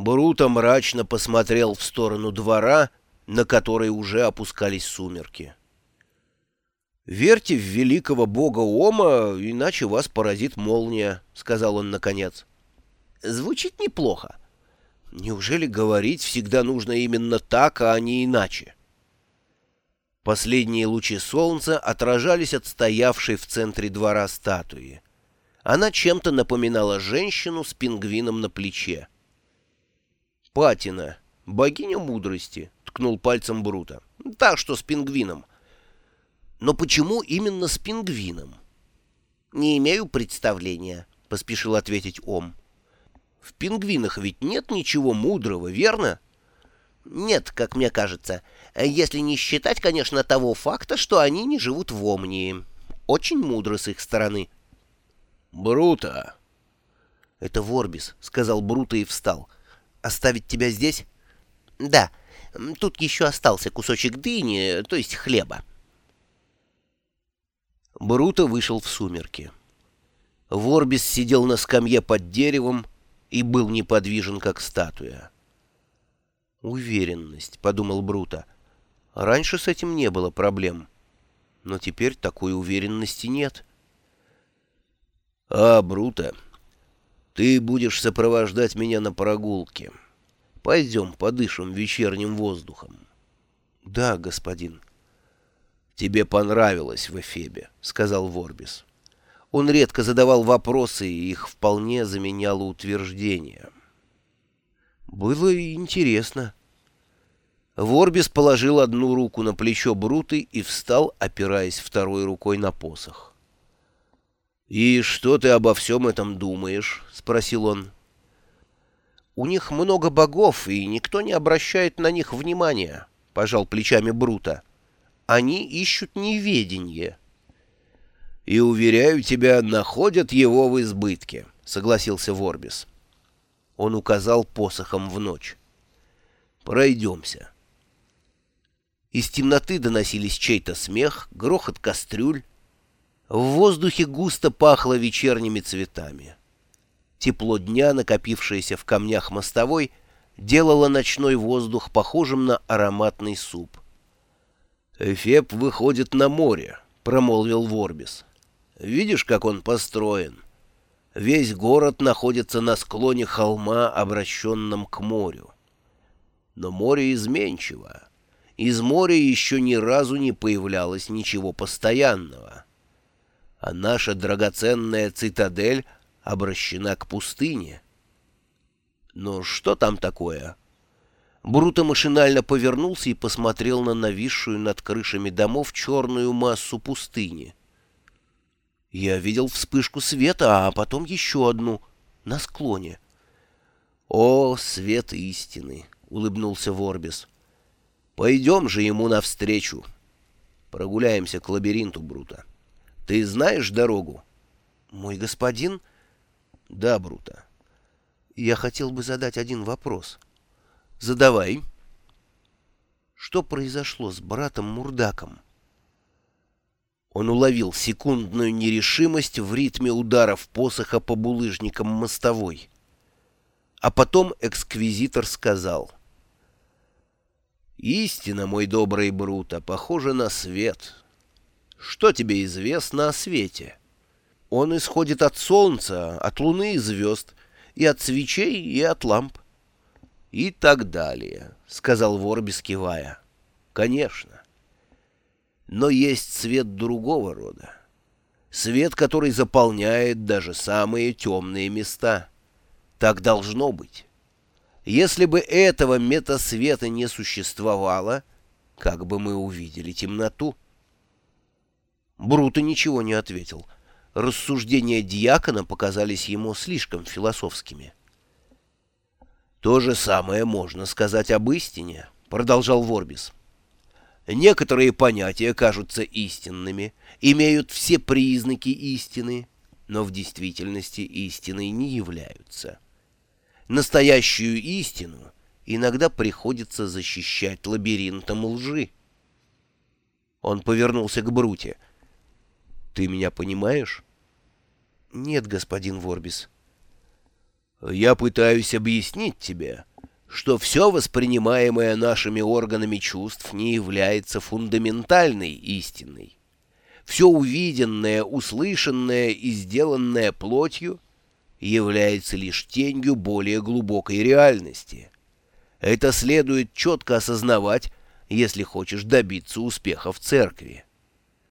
Бруто мрачно посмотрел в сторону двора, на который уже опускались сумерки. «Верьте в великого бога Ома, иначе вас поразит молния», — сказал он наконец. «Звучит неплохо. Неужели говорить всегда нужно именно так, а не иначе?» Последние лучи солнца отражались от стоявшей в центре двора статуи. Она чем-то напоминала женщину с пингвином на плече. «Патина, богиня мудрости», — ткнул пальцем Брута. «Так что с пингвином». «Но почему именно с пингвином?» «Не имею представления», — поспешил ответить Ом. «В пингвинах ведь нет ничего мудрого, верно?» «Нет, как мне кажется, если не считать, конечно, того факта, что они не живут в Омнии. Очень мудро с их стороны». «Брута!» «Это Ворбис», — сказал Брута и встал. Оставить тебя здесь? Да. Тут еще остался кусочек дыни, то есть хлеба. Бруто вышел в сумерки. Ворбис сидел на скамье под деревом и был неподвижен, как статуя. «Уверенность», — подумал Бруто. «Раньше с этим не было проблем, но теперь такой уверенности нет». «А, Бруто, ты будешь сопровождать меня на прогулке. Пойдем подышим вечерним воздухом. — Да, господин. — Тебе понравилось в Эфебе, — сказал Ворбис. Он редко задавал вопросы, и их вполне заменяло утверждение. Было интересно. Ворбис положил одну руку на плечо Бруты и встал, опираясь второй рукой на посох. «И что ты обо всем этом думаешь?» — спросил он. «У них много богов, и никто не обращает на них внимания», — пожал плечами Брута. «Они ищут неведение». «И, уверяю тебя, находят его в избытке», — согласился Ворбис. Он указал посохом в ночь. «Пройдемся». Из темноты доносились чей-то смех, грохот кастрюль, в воздухе густо пахло вечерними цветами. Тепло дня, накопившееся в камнях мостовой, делало ночной воздух похожим на ароматный суп. «Эфеп выходит на море», — промолвил Ворбис. «Видишь, как он построен? Весь город находится на склоне холма, обращенном к морю. Но море изменчиво. Из моря еще ни разу не появлялось ничего постоянного» а наша драгоценная цитадель обращена к пустыне. Но что там такое? Бруто машинально повернулся и посмотрел на нависшую над крышами домов черную массу пустыни. Я видел вспышку света, а потом еще одну, на склоне. «О, свет истины!» — улыбнулся Ворбис. «Пойдем же ему навстречу. Прогуляемся к лабиринту, Брута». Ты знаешь дорогу? Мой господин? Да, Брута. Я хотел бы задать один вопрос. Задавай. Что произошло с братом Мурдаком? Он уловил секундную нерешимость в ритме ударов посоха по булыжникам мостовой. А потом эксквизитор сказал. «Истина, мой добрый Брута, похожа на свет». Что тебе известно о свете? Он исходит от солнца, от луны и звезд, и от свечей, и от ламп. И так далее, — сказал Ворбис, кивая. Конечно. Но есть свет другого рода. Свет, который заполняет даже самые темные места. Так должно быть. Если бы этого метасвета не существовало, как бы мы увидели темноту? Бруто ничего не ответил. Рассуждения диакона показались ему слишком философскими. «То же самое можно сказать об истине», — продолжал Ворбис. «Некоторые понятия кажутся истинными, имеют все признаки истины, но в действительности истиной не являются. Настоящую истину иногда приходится защищать лабиринтом лжи». Он повернулся к Бруте — ты меня понимаешь? Нет, господин Ворбис. Я пытаюсь объяснить тебе, что все воспринимаемое нашими органами чувств не является фундаментальной истиной. Все увиденное, услышанное и сделанное плотью является лишь тенью более глубокой реальности. Это следует четко осознавать, если хочешь добиться успеха в церкви.